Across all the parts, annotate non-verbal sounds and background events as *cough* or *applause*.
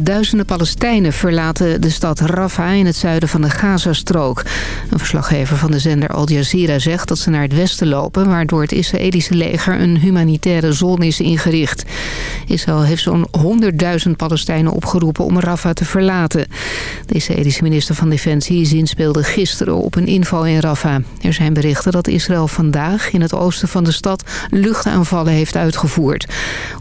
Duizenden Palestijnen verlaten de stad Rafah in het zuiden van de Gazastrook. Een verslaggever van de zender Al Jazeera zegt dat ze naar het westen lopen... waardoor het Israëlische leger een humanitaire zone is ingericht. Israël heeft zo'n 100.000 Palestijnen opgeroepen om Rafah te verlaten. De Israëlische minister van Defensie zinspeelde gisteren op een inval in Rafah. Er zijn berichten dat Israël vandaag in het oosten van de stad luchtaanvallen heeft uitgevoerd.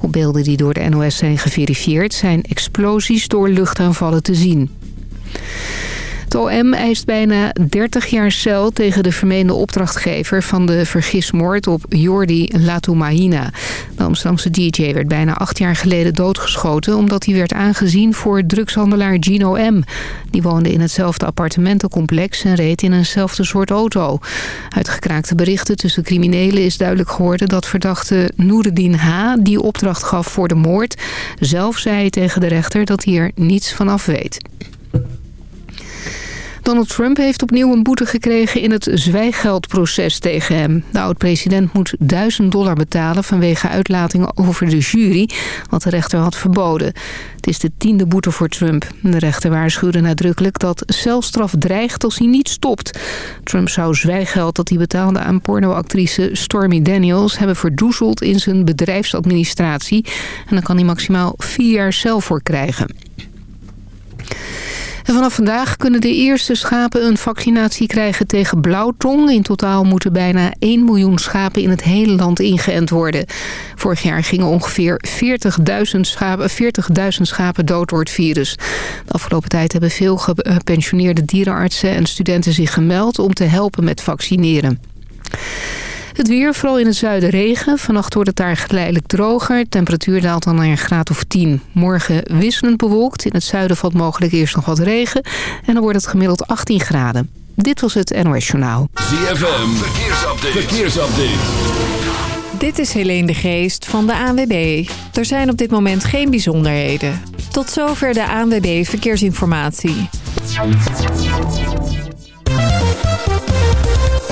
Op beelden die door de NOS zijn geverifieerd... zijn explosies door luchtaanvallen te zien. OM eist bijna 30 jaar cel tegen de vermeende opdrachtgever van de vergismoord op Jordi Latumahina. De Amsterdamse DJ werd bijna acht jaar geleden doodgeschoten omdat hij werd aangezien voor drugshandelaar Gino M. Die woonde in hetzelfde appartementencomplex en reed in eenzelfde soort auto. Uit gekraakte berichten tussen criminelen is duidelijk geworden dat verdachte Noureddin H. die opdracht gaf voor de moord. Zelf zei tegen de rechter dat hij er niets van af weet. Donald Trump heeft opnieuw een boete gekregen in het zwijgeldproces tegen hem. De oud-president moet 1000 dollar betalen vanwege uitlatingen over de jury, wat de rechter had verboden. Het is de tiende boete voor Trump. De rechter waarschuwde nadrukkelijk dat celstraf dreigt als hij niet stopt. Trump zou zwijgeld dat hij betaalde aan pornoactrice Stormy Daniels hebben verdoezeld in zijn bedrijfsadministratie. En dan kan hij maximaal vier jaar cel voor krijgen. Vanaf vandaag kunnen de eerste schapen een vaccinatie krijgen tegen blauwtong. In totaal moeten bijna 1 miljoen schapen in het hele land ingeënt worden. Vorig jaar gingen ongeveer 40.000 schapen, 40 schapen dood door het virus. De afgelopen tijd hebben veel gepensioneerde dierenartsen en studenten zich gemeld om te helpen met vaccineren. Het weer, vooral in het zuiden regen. Vannacht wordt het daar geleidelijk droger. temperatuur daalt dan naar een graad of 10. Morgen wisselend bewolkt. In het zuiden valt mogelijk eerst nog wat regen. En dan wordt het gemiddeld 18 graden. Dit was het NOS Journaal. ZFM, verkeersupdate. verkeersupdate. Dit is Helene de Geest van de ANWB. Er zijn op dit moment geen bijzonderheden. Tot zover de ANWB Verkeersinformatie.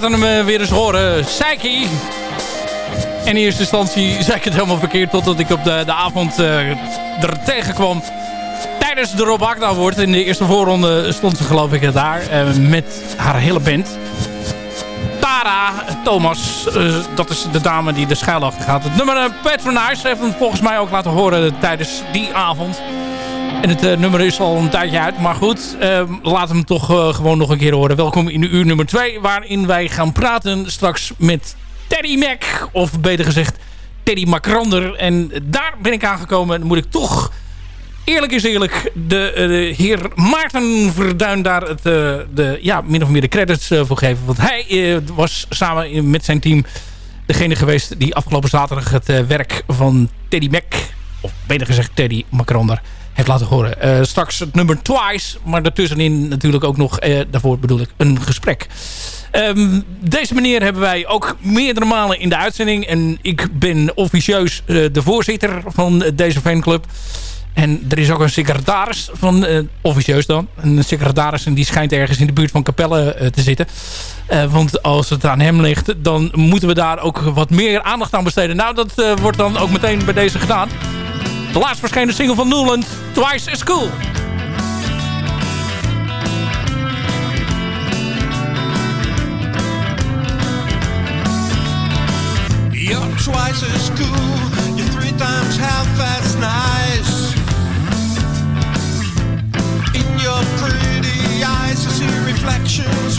Laten hem eh, weer eens horen. Psyche. In eerste instantie zei ik het helemaal verkeerd... totdat ik op de, de avond uh, er tegenkwam. Tijdens de Rob Akda wordt in de eerste voorronde stond ze geloof ik daar... Uh, met haar hele band. Tara Thomas, dat is de dame die de schuil achter gaat. Het nummer Patronize heeft hem volgens mij ook laten horen tijdens die avond. En het uh, nummer is al een tijdje uit. Maar goed, uh, laat hem toch uh, gewoon nog een keer horen. Welkom in uur nummer 2. Waarin wij gaan praten straks met Teddy Mac. Of beter gezegd Teddy Macrander. En daar ben ik aangekomen. Dan moet ik toch eerlijk is eerlijk de, de heer Maarten Verduin daar het, de, ja, min of meer de credits voor geven. Want hij was samen met zijn team degene geweest die afgelopen zaterdag het werk van Teddy Mac. Of beter gezegd Teddy Macrander laten horen. Uh, straks het nummer Twice, maar daartussenin natuurlijk ook nog, uh, daarvoor bedoel ik, een gesprek. Um, deze meneer hebben wij ook meerdere malen in de uitzending. En ik ben officieus uh, de voorzitter van deze fanclub. En er is ook een secretaris van, officieus dan, een secretaris en die schijnt ergens in de buurt van Capelle te zitten. want als het aan hem ligt, dan moeten we daar ook wat meer aandacht aan besteden. Nou, dat wordt dan ook meteen bij deze gedaan. De laatst verschenen single van Newland, Twice as Cool. You're twice as cool, you're three times half as nice. In your pretty eyes, I see reflections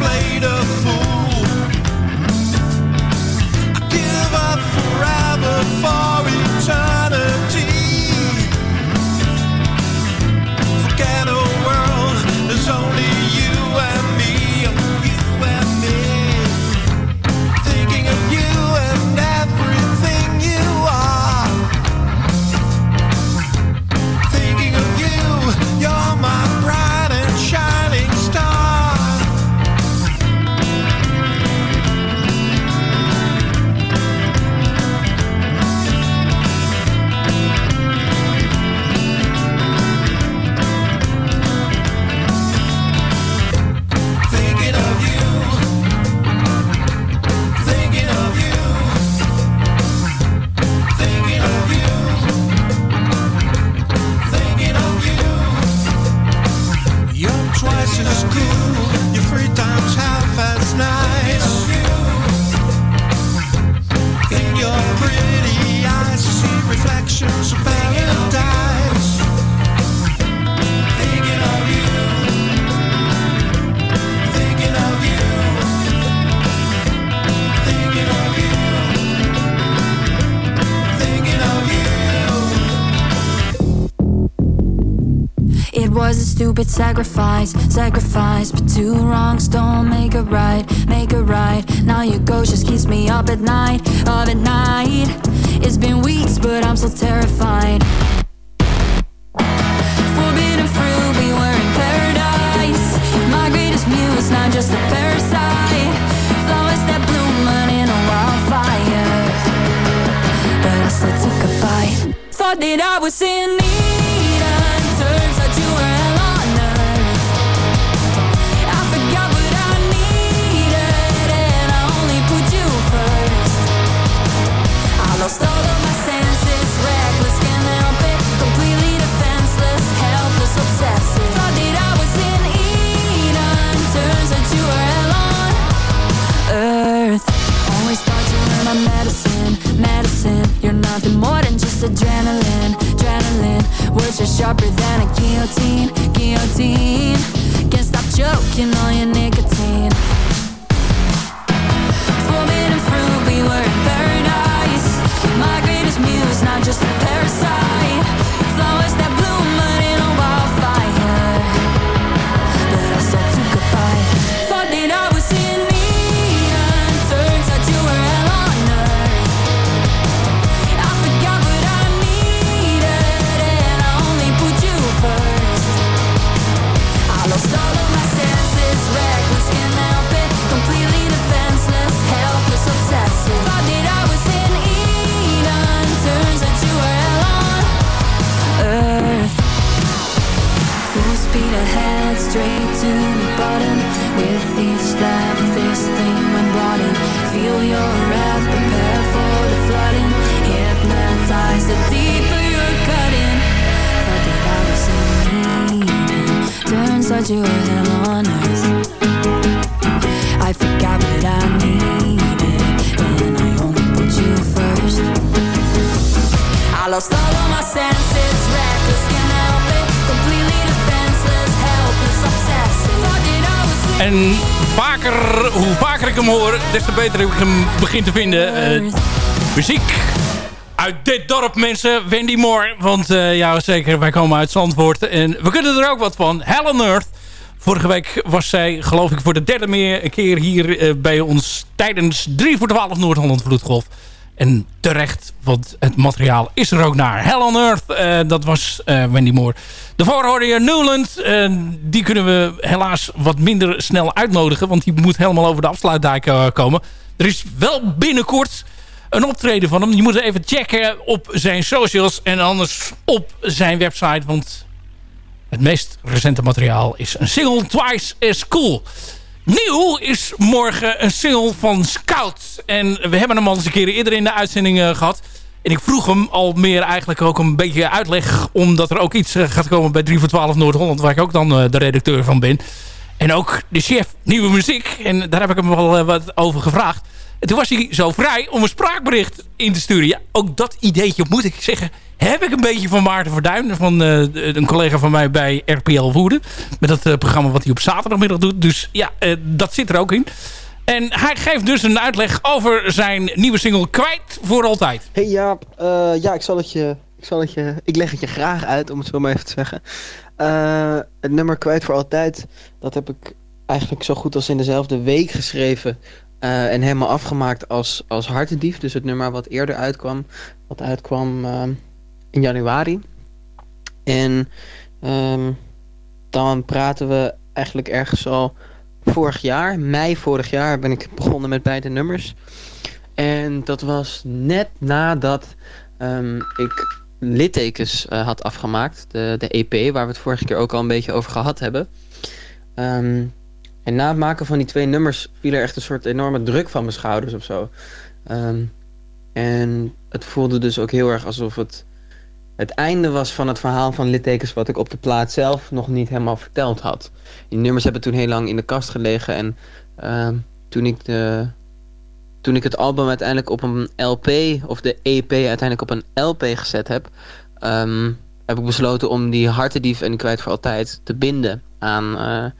played a fool. I give up forever for. A sacrifice, sacrifice. But two wrongs don't make it right, make it right. Now your ghost just keeps me up at night, up at night. It's been weeks, but I'm still terrified. Choking on beter ik hem begin te vinden. Eh, muziek uit dit dorp, mensen. Wendy Moore. Want eh, ja, zeker, wij komen uit Zandvoort. En we kunnen er ook wat van. Hell on Earth. Vorige week was zij, geloof ik, voor de derde keer hier eh, bij ons... tijdens 3 voor 12 Noord-Holland Vloedgolf. En terecht, want het materiaal is er ook naar. Hell on Earth, eh, dat was eh, Wendy Moore. Daarvoor hoorde je Newland. eh, die kunnen we helaas wat minder snel uitnodigen. Want die moet helemaal over de afsluitdijk komen. Er is wel binnenkort een optreden van hem. Je moet even checken op zijn socials. En anders op zijn website. Want het meest recente materiaal is een single Twice as Cool. Nieuw is morgen een single van Scout. En we hebben hem al eens een keer eerder in de uitzending eh, gehad. En ik vroeg hem al meer eigenlijk ook een beetje uitleg... omdat er ook iets eh, gaat komen bij 3 voor 12 Noord-Holland... waar ik ook dan eh, de redacteur van ben. En ook de chef Nieuwe Muziek. En daar heb ik hem wel wat over gevraagd. En toen was hij zo vrij om een spraakbericht in te sturen. Ja, ook dat ideetje moet ik zeggen... heb ik een beetje van Maarten Verduin... van eh, een collega van mij bij RPL Woerden. Met dat eh, programma wat hij op zaterdagmiddag doet. Dus ja, eh, dat zit er ook in. En hij geeft dus een uitleg over zijn nieuwe single Kwijt voor Altijd. Hey Jaap, ja, ik zal, het je, ik zal het je, ik leg het je graag uit om het zo maar even te zeggen. Het nummer Kwijt voor Altijd, dat heb ik eigenlijk zo goed als in dezelfde week geschreven. en helemaal afgemaakt als, als Hartendief. Dus het nummer wat eerder uitkwam, wat uitkwam in januari. En ehm, dan praten we eigenlijk ergens al vorig jaar, mei vorig jaar, ben ik begonnen met beide nummers. En dat was net nadat ehm, ik littekens eh, had afgemaakt. De, de EP, waar we het vorige keer ook al een beetje over gehad hebben. Ehm, en na het maken van die twee nummers viel er echt een soort enorme druk van mijn schouders of zo. En het voelde dus ook heel erg alsof het het einde was van het verhaal van littekens wat ik op de plaat zelf nog niet helemaal verteld had. Die nummers hebben toen heel lang in de kast gelegen en ehm, toen ik de toen ik het album uiteindelijk op een LP, of de EP uiteindelijk op een LP gezet heb, ehm, heb ik besloten om die Hartendief en Kwijt voor Altijd te binden aan, eh,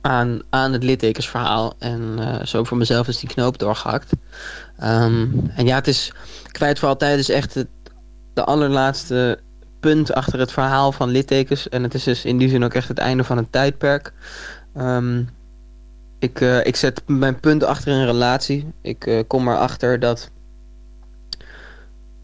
aan, aan het littekensverhaal. En eh, zo voor mezelf is die knoop doorgehakt. Ehm, en ja, het is Kwijt voor Altijd is echt het, de allerlaatste punt achter het verhaal van littekens. En het is dus in die zin ook echt het einde van een tijdperk. Ehm, ik, eh, ik zet mijn punt achter een relatie. Ik eh, kom erachter dat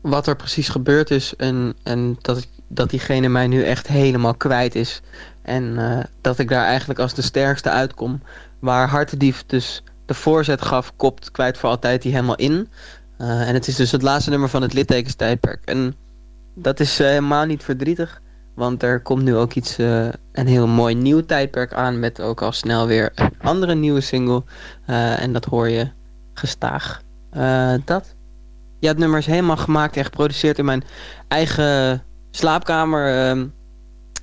wat er precies gebeurd is en, en dat, dat diegene mij nu echt helemaal kwijt is. En eh, dat ik daar eigenlijk als de sterkste uitkom. Waar Hartedief dus de voorzet gaf, kopt kwijt voor altijd die helemaal in. Eh, en het is dus het laatste nummer van het littekenstijdperk. En dat is eh, helemaal niet verdrietig. Want er komt nu ook iets, eh, een heel mooi nieuw tijdperk aan. Met ook al snel weer een andere nieuwe single. En dat hoor je gestaag. Dat. Ja, het nummer is helemaal gemaakt en geproduceerd in mijn eigen slaapkamer. ehm,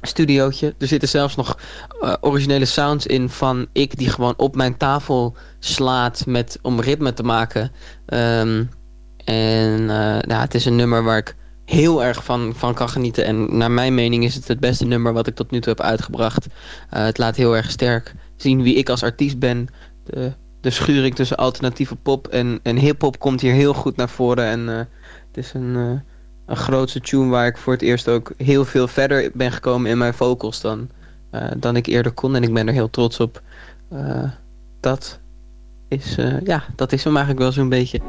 studiootje. Er zitten zelfs nog originele sounds in van ik die gewoon op mijn tafel slaat met, om ritme te maken. Ehm, en eh, ja, het is een nummer waar ik heel erg van, van kan genieten. En naar mijn mening is het het beste nummer wat ik tot nu toe heb uitgebracht. Eh, het laat heel erg sterk zien wie ik als artiest ben. De, de schuring tussen alternatieve pop en, en hip-hop komt hier heel goed naar voren. En eh, het is een, eh, een grootste tune waar ik voor het eerst ook heel veel verder ben gekomen in mijn vocals dan, dan ik eerder kon. En ik ben er heel trots op. Dat is, ja, dat is hem eigenlijk wel zo'n beetje.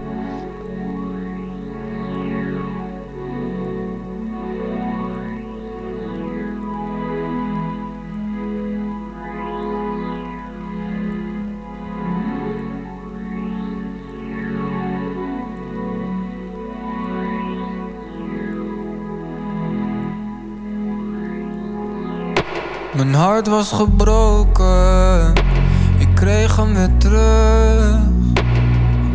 Mijn hart was gebroken, ik kreeg hem weer terug.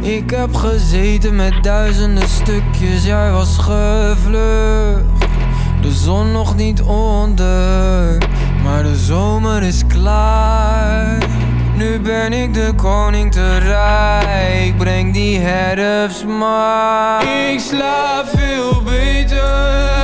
Ik heb gezeten met duizenden stukjes, jij was gevlucht. De zon nog niet onder, maar de zomer is klaar. Nu ben ik de koning te rijk, breng die herfst maar. Ik slaap veel beter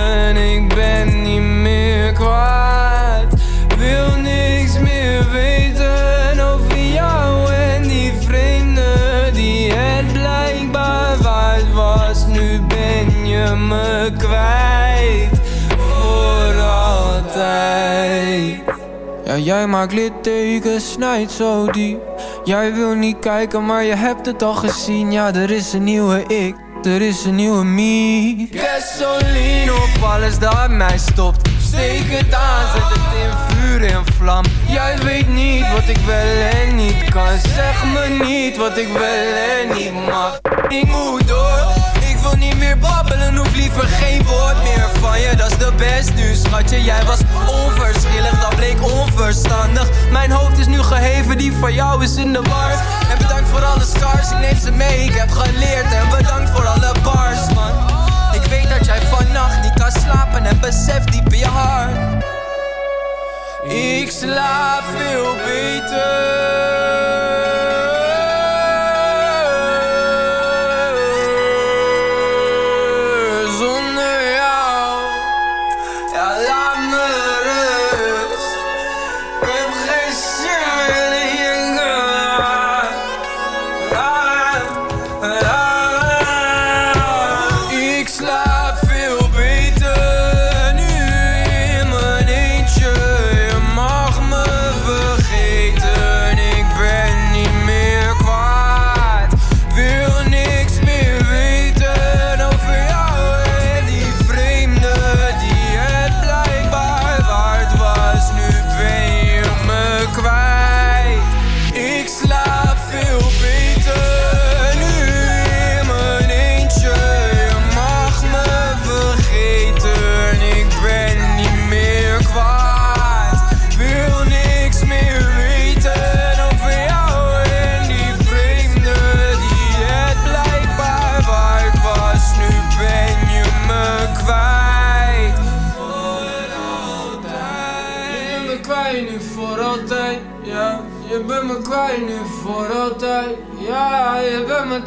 vergeten, ik ben niet meer kwaad. Wil niks meer weten over jou en die vreemde die het blijkbaar waard was. Nu ben je me kwijt voor altijd. Ja, jij maakt littekens, snijdt zo diep. Jij wil niet kijken, maar je hebt het al gezien. Ja, er is een nieuwe ik, er is een nieuwe me. Gasoline op alles dat mij stopt. Steek het aan, zet het in vuur en vlam. Jij weet niet wat ik wel en niet kan. Zeg me niet wat ik wel en niet mag. Ik moet door. Ik wil niet meer babbelen, hoef liever geen woord meer van je. Dat is de best nu, schatje. Jij was onverschillig, dat bleek onverstandig. Mijn hoofd is nu geheven, die van jou is in de war. En bedankt voor alle scars, ik neem ze mee. Ik heb geleerd en bedankt voor alle bars, man. Ik weet dat jij vannacht niet kan slapen en besef diep in je hart. Ik slaap veel beter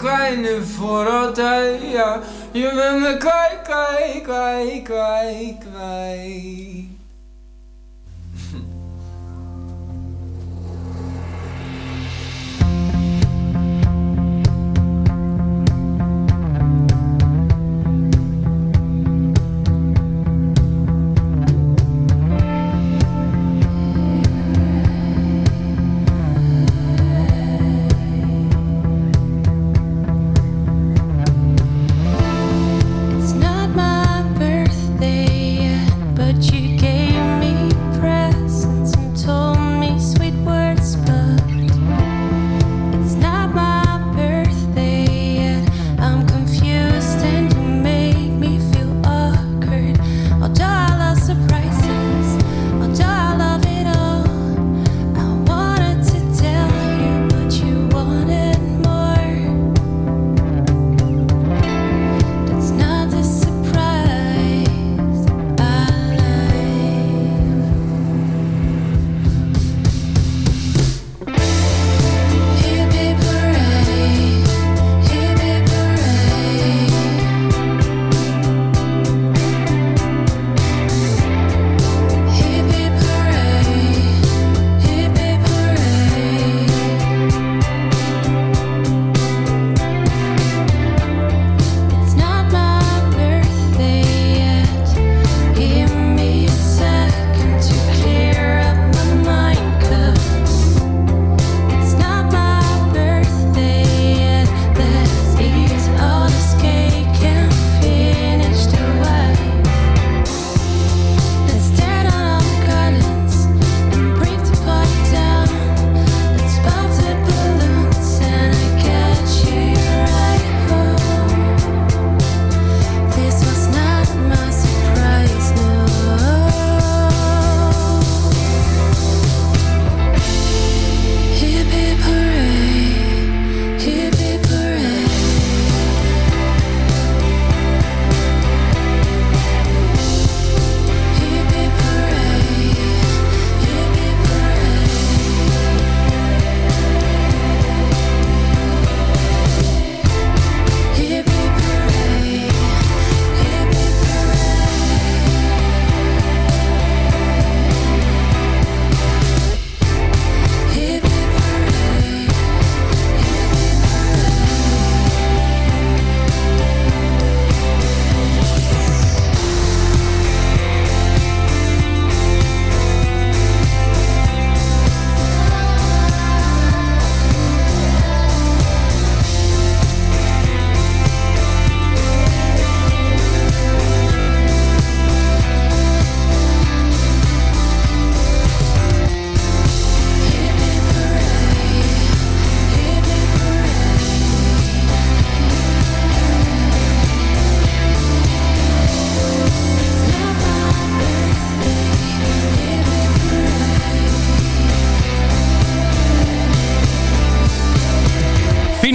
Je bent me kwijt nu voor altijd, ja. Je bent me kwijt, kwijt, kwijt, kwijt,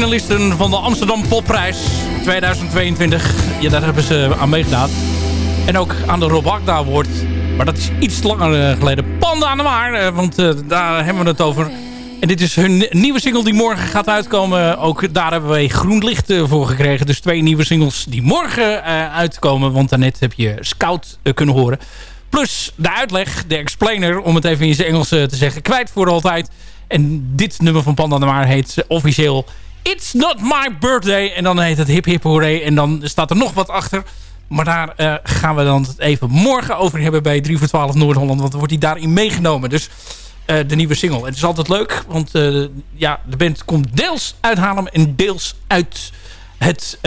finalisten van de Amsterdam Popprijs 2022. Ja, daar hebben ze aan meegedaan. En ook aan de Rob Agda Award. Maar dat is iets langer eh, geleden. Panda aan de Maar, eh, want eh, daar hebben we het over. En dit is hun nieuwe single die morgen gaat uitkomen. Ook daar hebben wij groen licht voor gekregen. Dus twee nieuwe singles die morgen uitkomen. Want daarnet heb je Scout kunnen horen. Plus de uitleg, de explainer, om het even in zijn Engels te zeggen. Kwijt voor altijd. En dit nummer van Panda de Maar heet officieel It's Not My Birthday. En dan heet het Hip Hip Hooray. En dan staat er nog wat achter. Maar daar uh, gaan we dan het even morgen over hebben bij 3 voor 12 Noord-Holland. Want dan wordt hij daarin meegenomen. Dus uh, de nieuwe single. Het is altijd leuk. Want uh, ja, de band komt deels uit Haarlem en deels uit, het,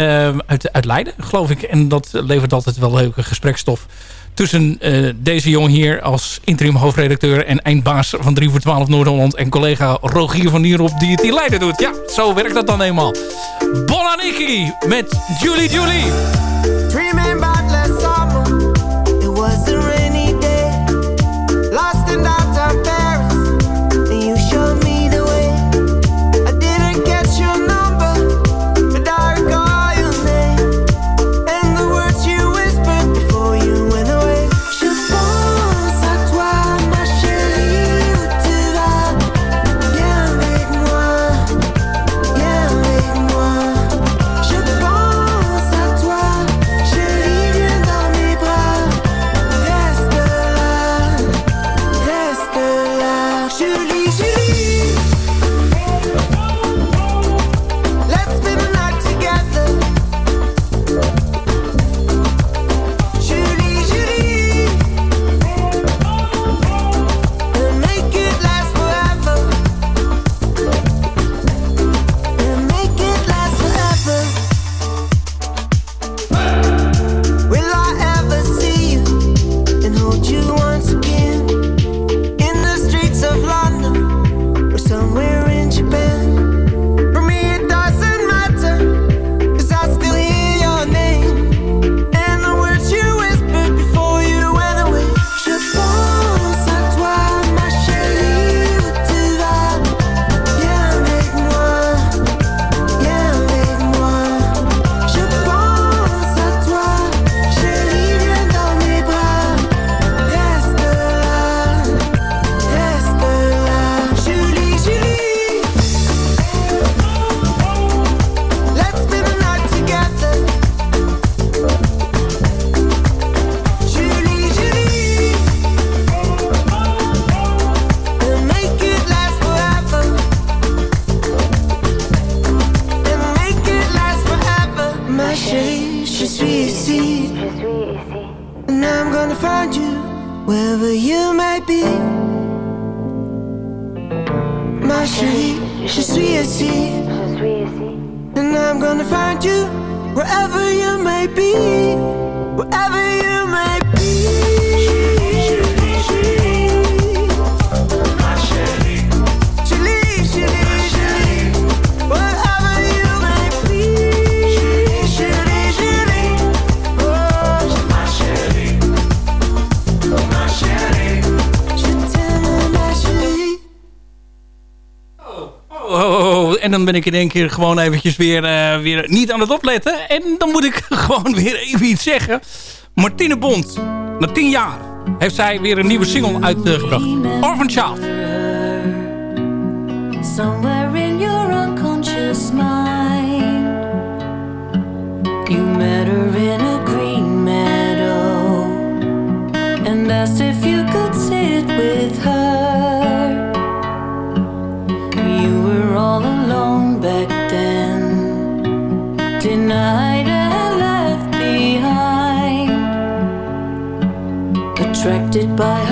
uit, uit Leiden, geloof ik. En dat levert altijd wel leuke gesprekstof tussen uh, deze jongen hier als interim hoofdredacteur en eindbaas van 3 voor 12 Noord-Holland en collega Rogier van Nierop die het in Leiden doet. Ja, zo werkt dat dan eenmaal. Bonaniki met Julie Julie. Ben ik in één keer gewoon eventjes weer, eh, weer niet aan het opletten. En dan moet ik *laughs* gewoon weer even iets zeggen. Martine Bond, na tien jaar, heeft zij weer een nieuwe single uitgebracht. Orphan Child. adopted by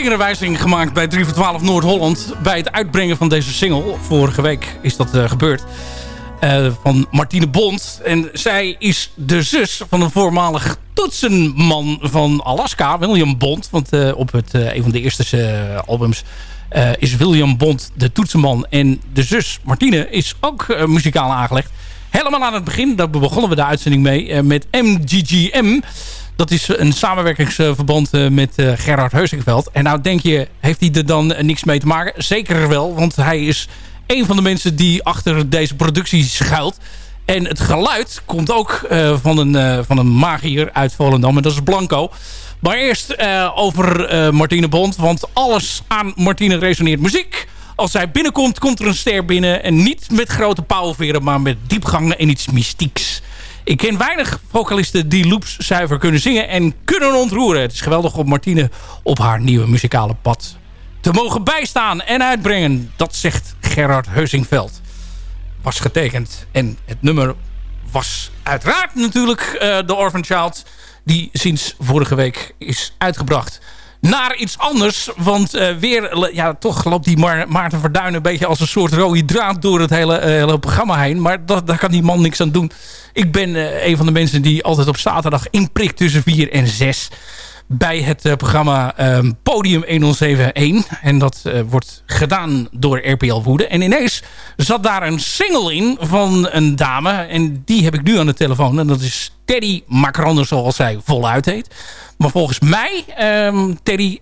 vingerwijzing gemaakt bij 3 voor 12 Noord-Holland... bij het uitbrengen van deze single. Vorige week is dat eh, gebeurd. Eh, van Martine Bond. En zij is de zus van een voormalig toetsenman van Alaska, William Bond. Want eh, op het, een van de eerste albums is William Bond de toetsenman. En de zus Martine is ook muzikaal aangelegd. Helemaal aan het begin, daar begonnen we de uitzending mee, met MGGM. Dat is een samenwerkingsverband eh, met eh, Gerard Heusingveld. En nou denk je, heeft hij er dan eh, niks mee te maken? Zeker wel, want hij is een van de mensen die achter deze productie schuilt. En het geluid komt ook van, een, van een magier uit Volendam. En dat is Blanco. Maar eerst eh, over Martine Bond. Want alles aan Martine resoneert muziek. Als zij binnenkomt, komt er een ster binnen. En niet met grote pauwveren, maar met diepgang en iets mystieks. Ik ken weinig vocalisten die loops zuiver kunnen zingen en kunnen ontroeren. Het is geweldig om Martine op haar nieuwe muzikale pad te mogen bijstaan en uitbrengen. Dat zegt Gerard Heusingveld. Was getekend. En het nummer was uiteraard natuurlijk eh, de Orphan Child. Die sinds vorige week is uitgebracht. Naar iets anders. Want eh, weer, ja, toch loopt die Ma Maarten Verduin een beetje als een soort rode draad door het hele, eh, hele programma heen. Maar dat, daar kan die man niks aan doen. Ik ben eh, een van de mensen die altijd op zaterdag inprikt tussen 4 en 6 bij het eh, programma ehm, Podium 1071. En dat wordt gedaan door RPL Woede. En ineens zat daar een single in van een dame. En die heb ik nu aan de telefoon. En dat is Teddy Macrander, zoals zij voluit heet. Maar volgens mij, ehm, Teddy,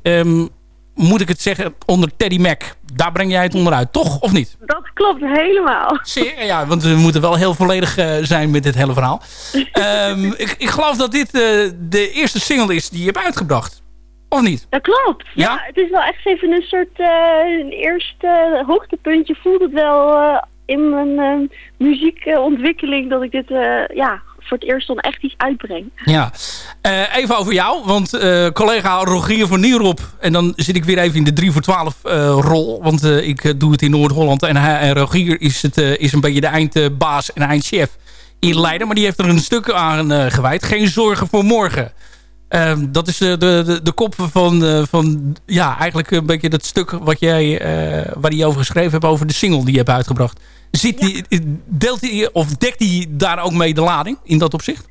moet ik het zeggen, onder Teddy Mac. Daar breng jij het onderuit, toch? Of niet? Dat klopt helemaal. Zeer, ja, want we moeten wel heel volledig eh, zijn met dit hele verhaal. *laughs* Ehm, ik, ik geloof dat dit eh, de eerste single is die je hebt uitgebracht. Of niet? Dat klopt. Ja, het is wel echt even een soort eh, een eerste hoogtepuntje. Voelt het wel in mijn muziekontwikkeling dat ik dit ja, voor het eerst dan echt iets uitbreng. Ja, Eh, even over jou. Want eh, collega Rogier van Nierop... en dan zit ik weer even in de 3 voor 12 eh, rol. Want ik doe het in Noord-Holland. En, en Rogier is, het, is een beetje de eindbaas en eindchef in Leiden. Maar die heeft er een stuk aan gewijd. Geen zorgen voor morgen. Ehm, dat is de, de, de kop van, van ja, eigenlijk een beetje dat stuk wat jij, eh, waar hij over geschreven hebt over de single die je hebt uitgebracht. Zit die, deelt hij of dekt hij daar ook mee de lading in dat opzicht?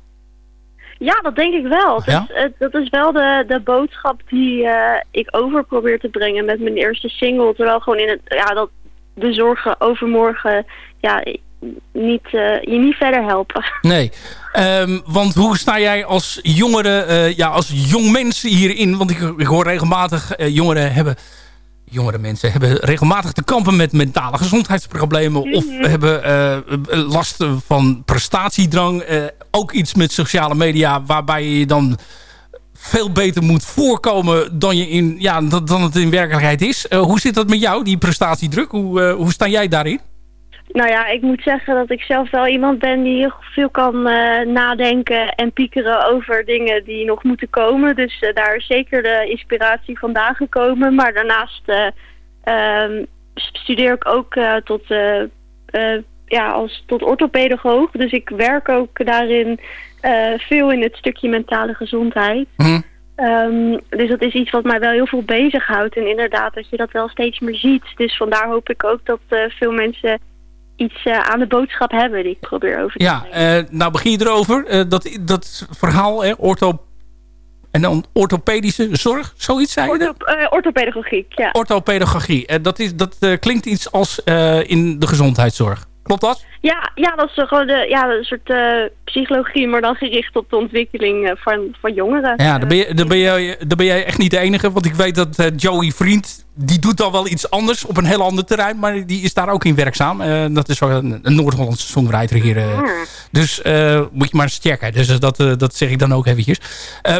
Ja, dat denk ik wel. Ja? Dus, eh, dat is wel de, de boodschap die eh, ik over probeer te brengen met mijn eerste single. Terwijl gewoon in het, ja, dat de zorgen overmorgen ja, niet, eh, je niet verder helpen. *laughs* Nee. Ehm, want hoe sta jij als jongere, ja, als jong mens hierin? Want ik, ik hoor regelmatig jongeren hebben... Jongere mensen hebben regelmatig te kampen met mentale gezondheidsproblemen... of hebben eh, last van prestatiedrang. eh, ook iets met sociale media waarbij je dan veel beter moet voorkomen dan, je in, ja, dan, het in werkelijkheid is. Eh, hoe zit dat met jou, die prestatiedruk? Hoe, hoe sta jij daarin? Nou ja, ik moet zeggen dat ik zelf wel iemand ben die heel veel kan eh, nadenken en piekeren over dingen die nog moeten komen. Dus eh, daar is zeker de inspiratie vandaan gekomen. Maar daarnaast eh, ehm, studeer ik ook tot, ja, als, tot orthopedagoog. Dus ik werk ook daarin veel in het stukje mentale gezondheid. Hm? Ehm, dus dat is iets wat mij wel heel veel bezighoudt. En inderdaad dat je dat wel steeds meer ziet. Dus vandaar hoop ik ook dat veel mensen iets eh, aan de boodschap hebben die ik probeer over te Ja, eh, nou begin je erover. Eh, dat, dat verhaal, hè, ortho... En dan orthopedische zorg, zoiets zei je? Ortho, orthopedagogiek, ja. Orthopedagogie. Dat is, dat klinkt iets als in de gezondheidszorg. Klopt dat? Ja, ja, dat is eh, gewoon de, ja, een soort eh, psychologie, maar dan gericht op de ontwikkeling eh, van, van jongeren. Ja, dan ben, je, dan, ben jij, dan ben jij echt niet de enige. Want ik weet dat Joey Vriend... die doet dan wel iets anders op een heel ander terrein. Maar die is daar ook in werkzaam. Dat is een, een Noord-Hollandse songwriter hier. Dus moet je maar eens checken. Dus dat, dat zeg ik dan ook eventjes.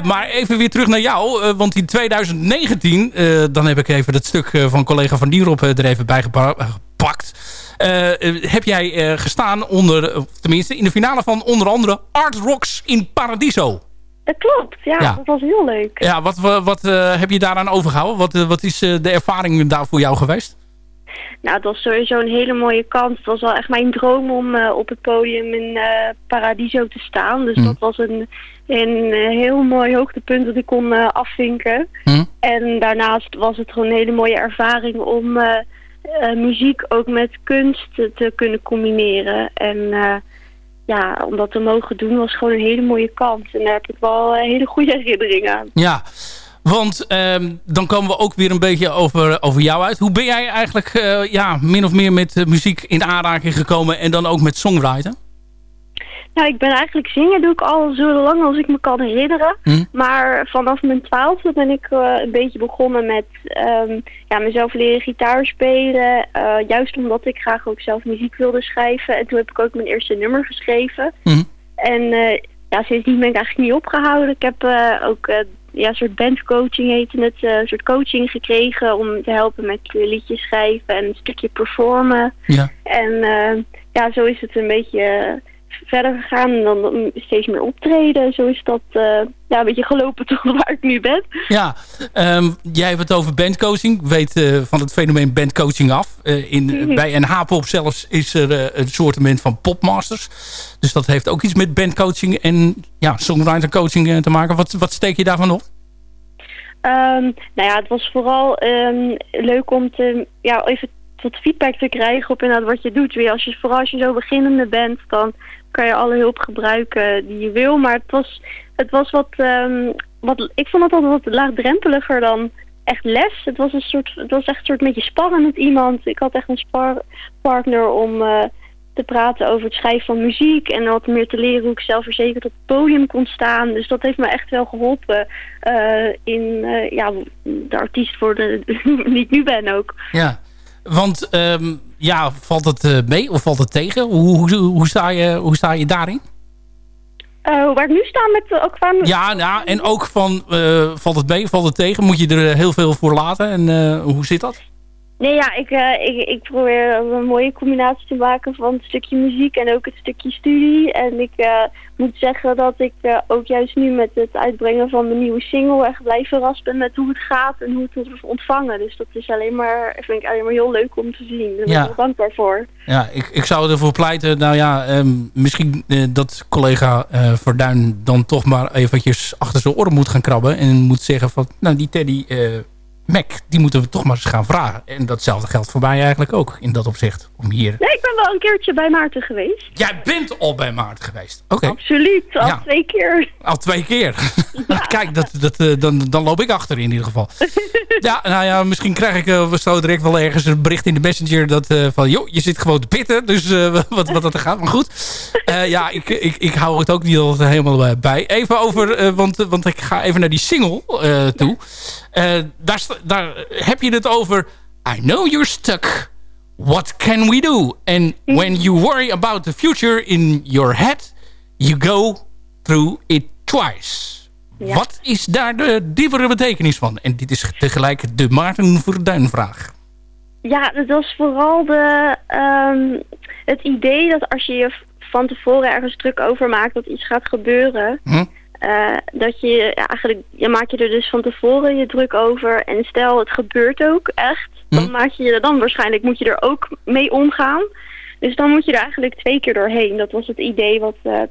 Maar even weer terug naar jou. want in 2019... eh, dan heb ik even dat stuk van collega Van Dierop er even bij gepa- gepakt. Eh, eh, heb jij eh, gestaan onder... tenminste in de finale van onder andere Art Rocks in Paradiso. Dat klopt, ja, Ja. dat was heel leuk. Ja, wat, wat, heb je daaraan overgehouden? Wat, wat is de ervaring daar voor jou geweest? Nou, het was sowieso een hele mooie kans. Het was wel echt mijn droom om op het podium in Paradiso te staan. Dus Hm. dat was een, een heel mooi hoogtepunt dat ik kon afvinken. Hm? En daarnaast was het gewoon een hele mooie ervaring om muziek ook met kunst te, kunnen combineren. En eh, ja, om dat te mogen doen was gewoon een hele mooie kans. En daar heb ik wel eh, hele goede *laughs* herinneringen aan. Ja, want ehm, dan komen we ook weer een beetje over, over jou uit. Hoe ben jij eigenlijk eh, ja, min of meer met eh, muziek in aanraking gekomen... en dan ook met songwriter? Nou, ik ben eigenlijk zingen doe ik al zo lang als ik me kan herinneren. Hm? Maar vanaf mijn twaalfde ben ik eh, een beetje begonnen met ehm, ja, mezelf leren gitaar spelen. Eh, juist omdat ik graag ook zelf muziek wilde schrijven. En toen heb ik ook mijn eerste nummer geschreven. Hm? En eh, ja, sindsdien ben ik eigenlijk niet opgehouden. Ik heb ook ja, een soort bandcoaching heette het. een soort coaching gekregen om te helpen met liedjes schrijven en een stukje performen. Ja. En ja, zo is het een beetje verder gegaan. En dan steeds meer optreden. Zo is dat eh, ja, een beetje gelopen *laughs* tot waar ik nu ben. Ja, ehm, jij hebt het over bandcoaching. Ik weet eh, van het fenomeen bandcoaching af. Eh, in, Mhm. Bij NH-pop zelfs is er een soortement van popmasters. Dus dat heeft ook iets met bandcoaching en ja, songwriter-coaching eh, te maken. Wat, wat steek je daarvan op? Ehm, nou ja, het was vooral ehm, leuk om te, ja, even wat feedback te krijgen op inderdaad wat je doet. Weer als je, vooral als je zo beginnende bent, dan kan je alle hulp gebruiken die je wil. Maar het was, het was wat, ehm, wat, ik vond het altijd wat laagdrempeliger dan echt les. Het was, een soort, het was echt een soort beetje sparren met iemand. Ik had echt een sparpartner om eh, te praten over het schrijven van muziek. En wat meer te leren hoe ik zelfverzekerd op het podium kon staan. Dus dat heeft me echt wel geholpen eh, in eh, ja, de artiest worden *laughs* die ik nu ben ook. Ja, want ehm, ja, valt het eh, mee of valt het tegen? Hoe, hoe, hoe, sta, je, hoe sta je daarin? Eh, waar ik nu sta met uh, ook qua... Ja, nou, en ook van, eh, valt het mee, valt het tegen? Moet je er eh, heel veel voor laten? En eh, hoe zit dat? Nee, ja, ik, eh, ik, ik probeer een mooie combinatie te maken van het stukje muziek en ook het stukje studie. En ik eh, moet zeggen dat ik eh, ook juist nu met het uitbrengen van mijn nieuwe single echt blij verrast ben met hoe het gaat en hoe het wordt ontvangen. Dus dat is alleen maar, vind ik alleen maar heel leuk om te zien. Daar ben Ja. ik dankbaar voor. Ja, ik, ik zou ervoor pleiten, nou ja, ehm, misschien dat collega Verduin dan toch maar eventjes achter zijn oren moet gaan krabben. En moet zeggen van, nou die Teddy Mac, die moeten we toch maar eens gaan vragen. En datzelfde geldt voor mij eigenlijk ook in dat opzicht. Om hier... Nee, ik ben wel een keertje bij Maarten geweest. Jij bent al bij Maarten geweest. Oké, Absoluut, al Ja. twee keer. al twee keer. *laughs* Kijk, dat, dat, eh, dan, dan loop ik achter in ieder geval. *laughs* ja, nou ja, misschien krijg ik eh, zo direct wel ergens een bericht in de messenger dat eh, van, joh, je zit gewoon te pitten. Dus *laughs* wat, wat dat er gaat. Maar goed, ja, ik, ik, ik hou het ook niet altijd helemaal bij. Even over, want, want ik ga even naar die single toe. Daar, sta- daar heb je het over, I know you're stuck. What can we do? And when you worry about the future in your head, you go through it twice. Ja. Wat is daar de diepere betekenis van? En dit is tegelijk de Maarten Verduin vraag. Ja, dat was vooral de, ehm, het idee dat als je je van tevoren ergens druk over maakt dat iets gaat gebeuren, Hm? Eh, dat je ja, eigenlijk, je maakt je er dus van tevoren je druk over. En stel het gebeurt ook echt, dan Hm. maak je je er dan waarschijnlijk moet je er ook mee omgaan. Dus dan moet je er eigenlijk twee keer doorheen. Dat was het idee wat eh,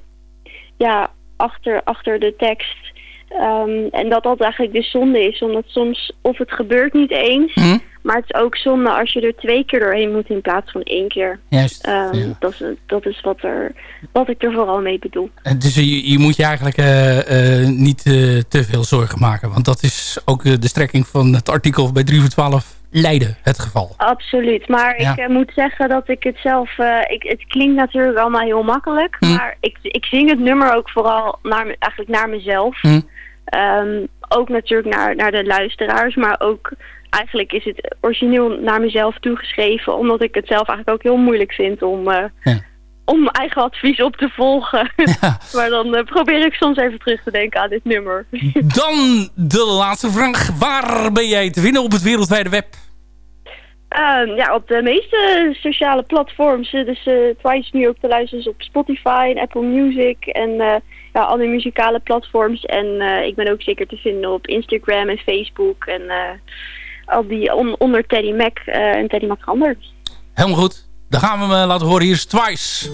ja, achter, achter de tekst. Ehm, en dat dat eigenlijk de zonde is, omdat soms of het gebeurt niet eens, Hm? Maar het is ook zonde als je er twee keer doorheen moet in plaats van één keer. Juist. Ehm, ja. dat, is, dat is wat, er, wat ik er vooral mee bedoel. Dus je, je moet je eigenlijk eh, eh, niet eh, te veel zorgen maken. Want dat is ook de strekking van het artikel bij 3 voor 12 Leiden het geval. Absoluut, maar Ja. ik moet zeggen dat ik het zelf... ik, het klinkt natuurlijk allemaal heel makkelijk, Hm. maar ik, ik zing het nummer ook vooral naar, eigenlijk naar mezelf. Hm. Ehm, ook natuurlijk naar, naar de luisteraars, maar ook... Eigenlijk is het origineel naar mezelf toegeschreven, omdat ik het zelf eigenlijk ook heel moeilijk vind om, eh, Ja. om mijn eigen advies op te volgen. *laughs* Ja. *laughs* maar dan eh, probeer ik soms even terug te denken aan dit nummer. *laughs* Dan de laatste vraag. Waar ben jij te vinden op het wereldwijde web? Ehm, ja, op de meeste sociale platforms. eh, Dus Twice nu ook te luisteren is op Spotify en Apple Music en ja, alle muzikale platforms. En ik ben ook zeker te vinden op Instagram en Facebook en al die on- onder Teddy Mac eh, en Teddy Mac Gander. Helemaal goed. Dan gaan we hem eh, laten horen. Hier is Twice.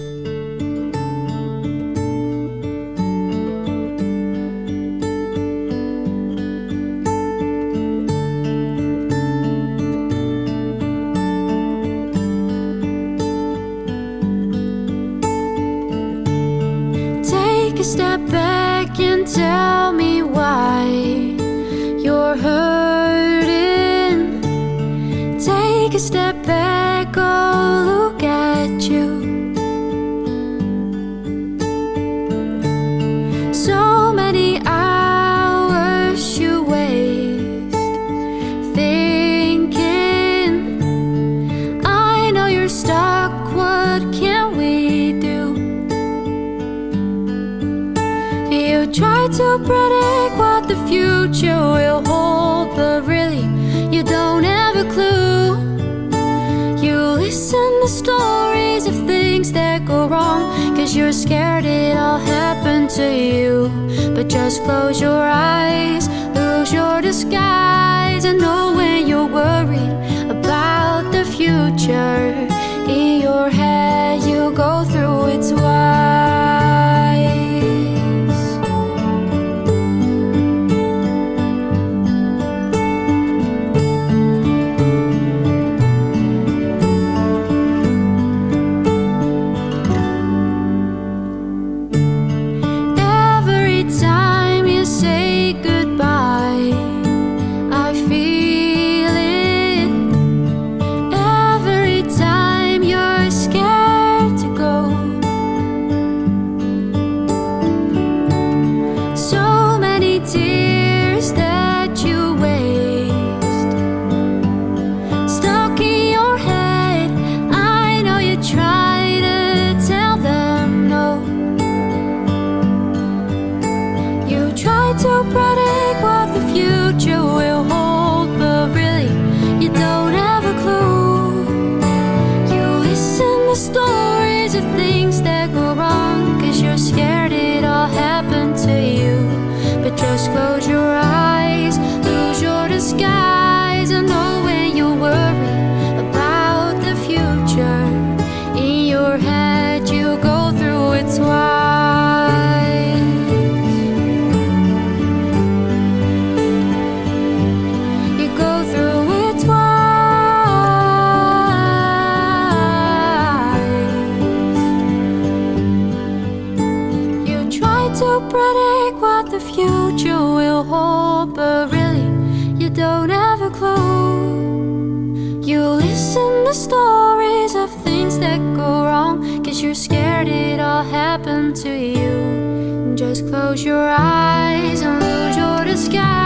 to you. Just close your eyes and lose your disguise.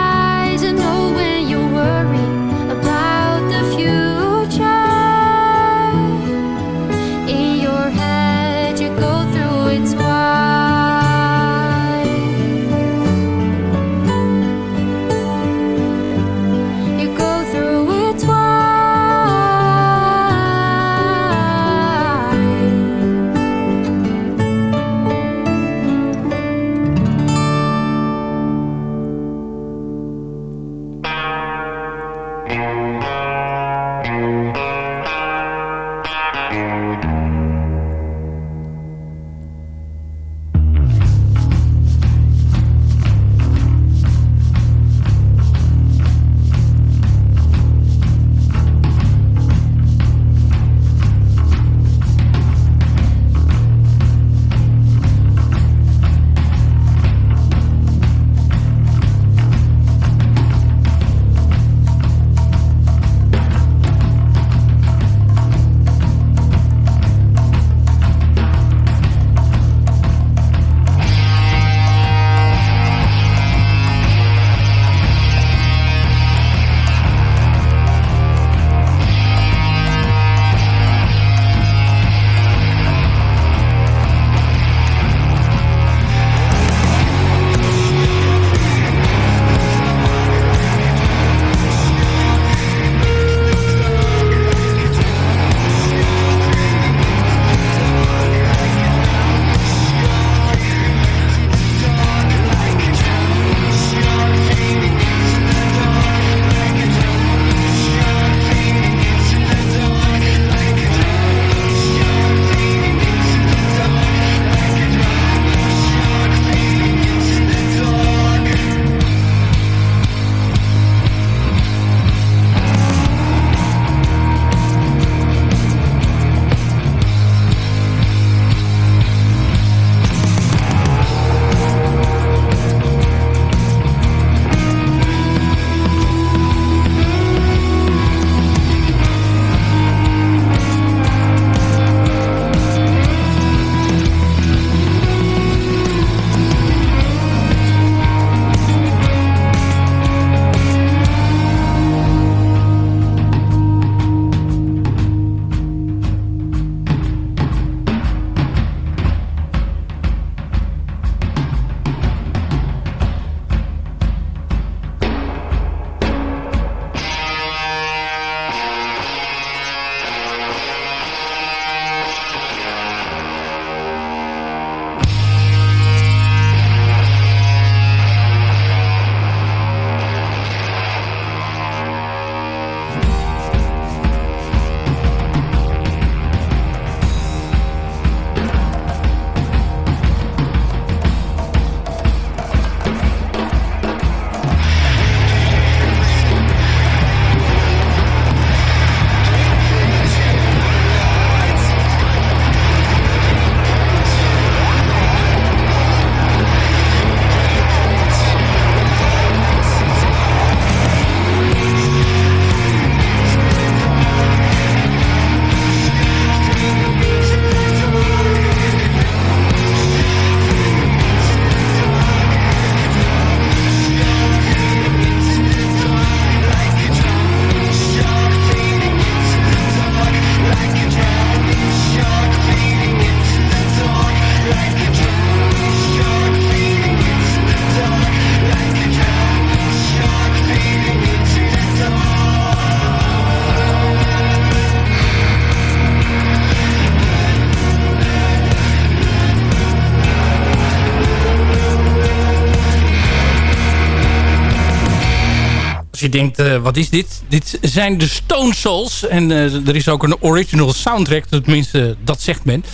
Denkt, eh, wat is dit? Dit zijn de Stone Souls. En eh, er is ook een original soundtrack. Tenminste, dat zegt men.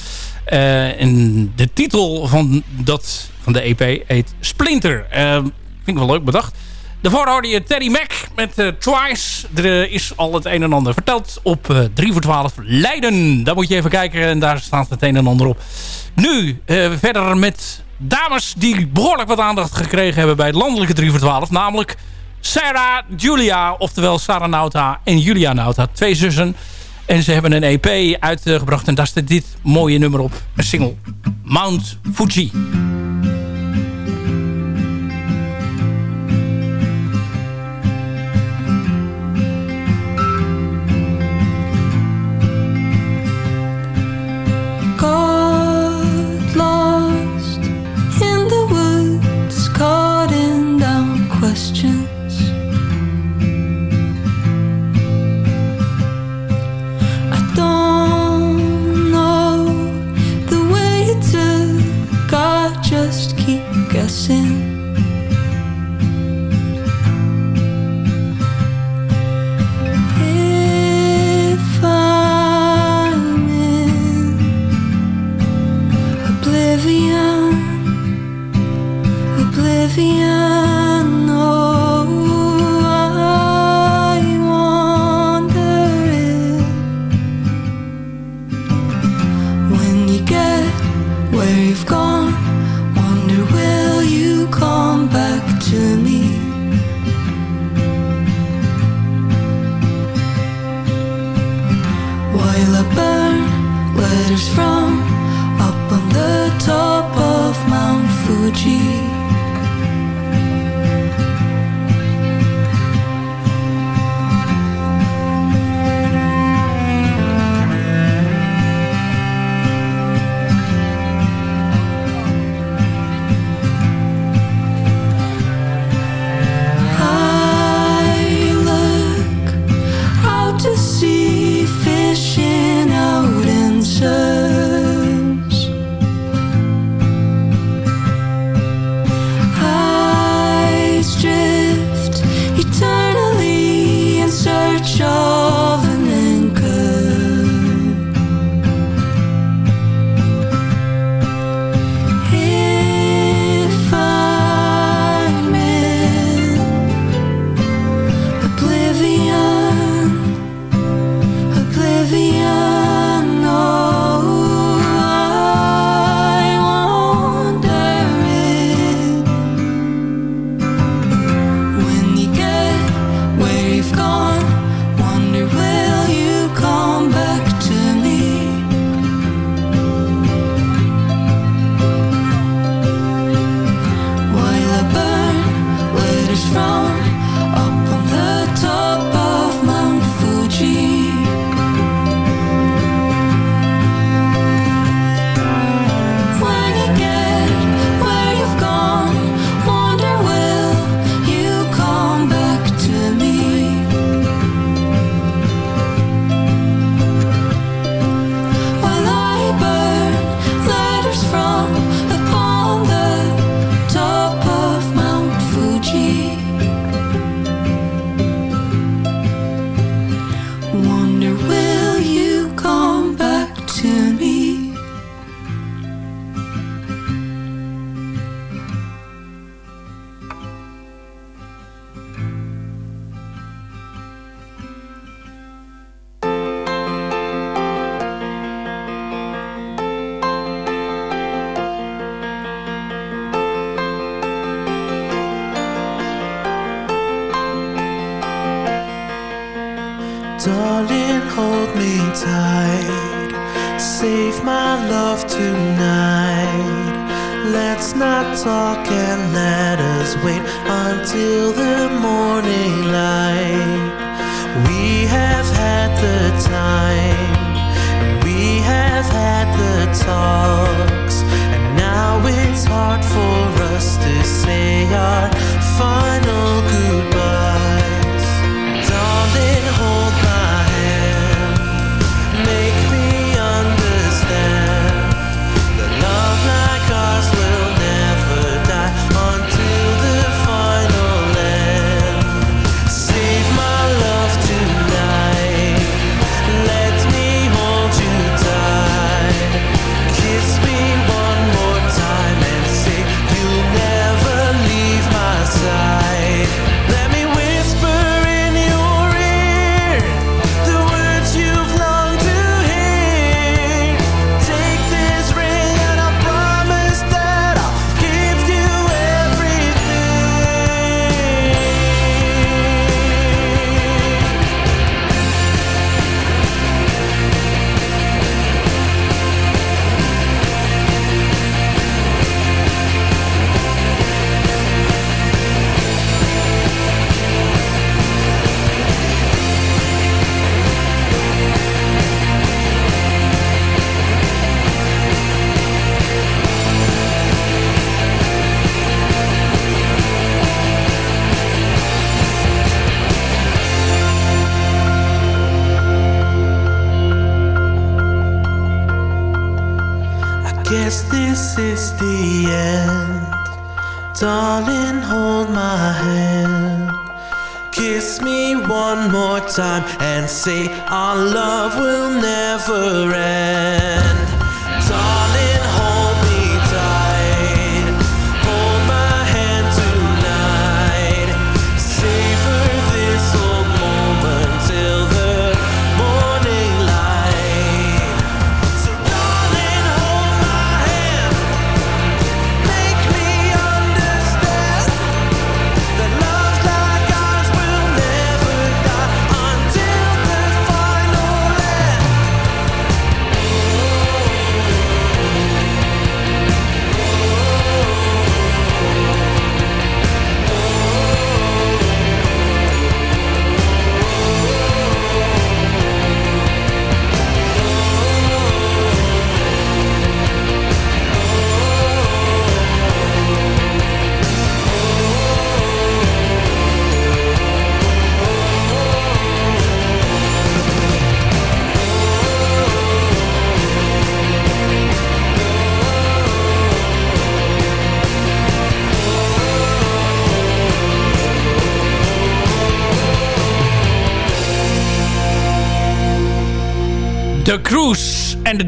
Eh, en de titel van, dat, van de EP heet Splinter. Eh, vind ik wel leuk bedacht. Daarvoor hoorde je Terry Mac met eh, Twice. Er eh, is al het een en ander verteld op eh 3 voor 12 Leiden. Daar moet je even kijken en daar staat het een en ander op. Nu eh, verder met dames die behoorlijk wat aandacht gekregen hebben bij het landelijke 3 voor 12. Namelijk Sarah Julia, oftewel Sarah Nauta en Julia Nauta. Twee zussen. En ze hebben een EP uitgebracht en daar staat dit mooie nummer op. Een single. Mount Fuji. got Darling, hold me tight. Save my love tonight. Let's not talk and let us wait until the morning light. We have had the time, we have had the talks, and now it's hard for us to say our final time and say our love will never end.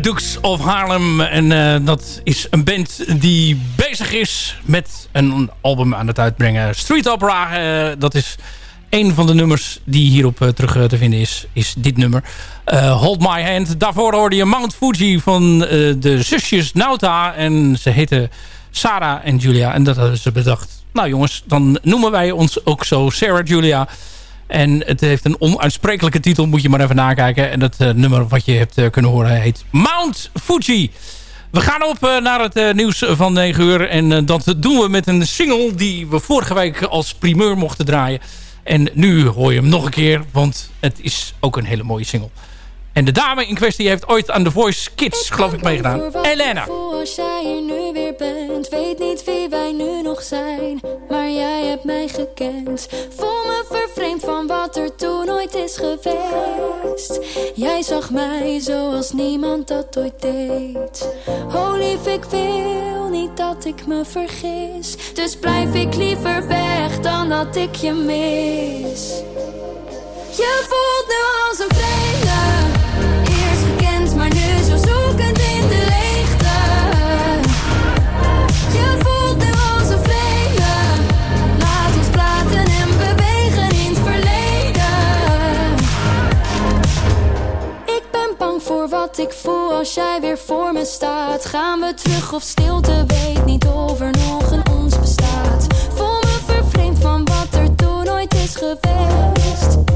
Dukes of Harlem. En eh, dat is een band die bezig is met een album aan het uitbrengen. Street Opera, eh, dat is een van de nummers die hierop eh, terug te vinden is. Is dit nummer. Hold My Hand. Daarvoor hoorde je Mount Fuji van de zusjes Nauta. En ze heten Sarah en Julia. En dat hadden ze bedacht. Nou jongens, dan noemen wij ons ook zo Sarah Julia. En het heeft een onuitsprekelijke titel, moet je maar even nakijken. En dat eh, nummer wat je hebt eh, kunnen horen heet Mount Fuji. We gaan op eh, naar het nieuws van 9 uur. En dat doen we met een single die we vorige week als primeur mochten draaien. En nu hoor je hem nog een keer, want het is ook een hele mooie single. En de dame in kwestie heeft ooit aan The Voice Kids, geloof ik, meegedaan. Elena. Als nu weer bent, zijn. Maar jij hebt mij gekend. Voel me vervreemd van wat er toen ooit is geweest. Jij zag mij zoals niemand dat ooit deed. Oh lief, ik wil niet dat ik me vergis. Dus blijf ik liever weg dan dat ik je mis. Je voelt nu als een vreemde. Eerst gekend, maar nu zo zoekend voor wat ik voel als jij weer voor me staat. Gaan we terug of stilte, weet niet of er nog een ons bestaat. Voel me vervreemd van wat er toen ooit is geweest.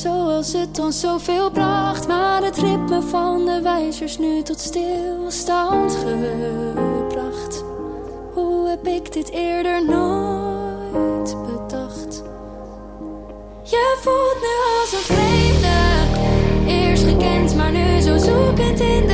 Zoals het ons zoveel bracht. Maar het ritme van de wijzers nu tot stilstand gebracht. Hoe heb ik dit eerder nooit bedacht? Je voelt nu als een vreemde. Eerst gekend, maar nu zo zoekend in de